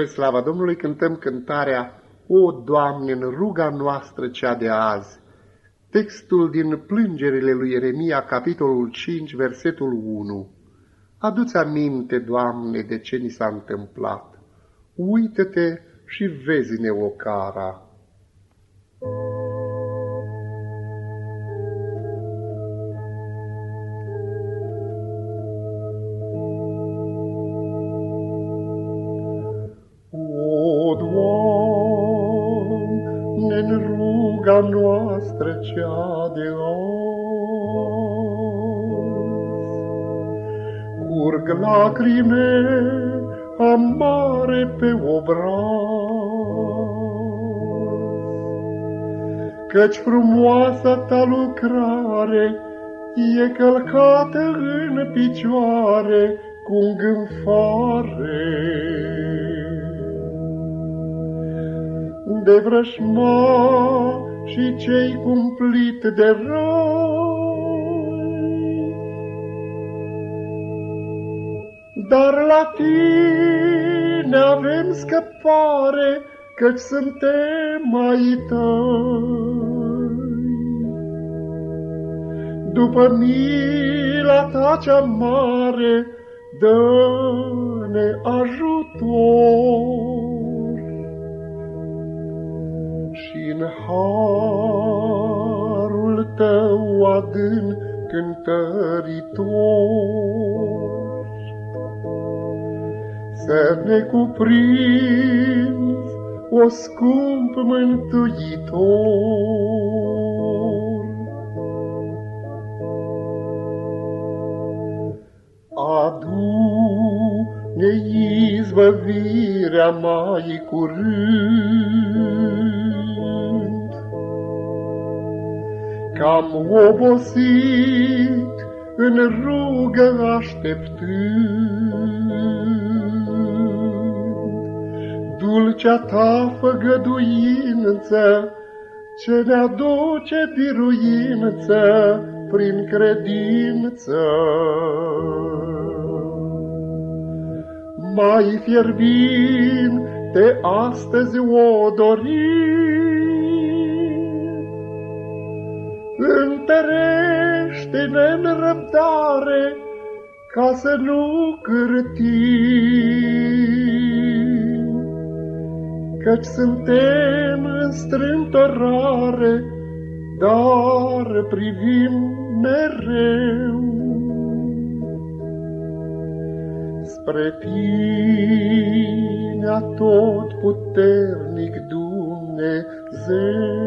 Spre slava Domnului cântăm cântarea O, Doamne, în ruga noastră cea de azi. Textul din plângerile lui Ieremia, capitolul 5, versetul 1. Adu-ți aminte, Doamne, de ce ni s-a întâmplat. Uită-te și vezi-ne o cara. ruga noastră cea de azi. Curg lacrime amare pe obraz, Căci frumoasa ta lucrare e călcată în picioare cu îngânfare. De vrășmar și cei cumplit de răi. Dar la tine avem scăpare, căci suntem mai tăi. După mila ta cea mare, dă-ne ajutor și în harul tău adânc cântăritor. Să ne cuprinzi o scump mântuitor. Adu-ne izbăvirea mai curând, Cam obosit în rugă așteptând. Dulcea ta făgăduință, ce ne aduce biruință prin credință. Mai fierbinte astăzi o dorim, Întărește-ne în răbdare, ca să nu cârtim, Căci suntem în strântorare, dar privim mereu. Spre tine, tot puternic Dumnezeu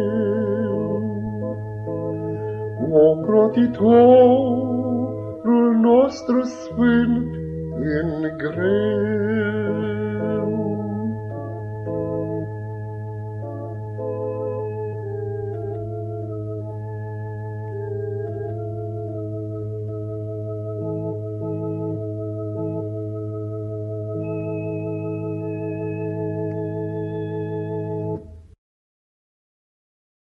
ocrotitorul nostru sfânt în greu.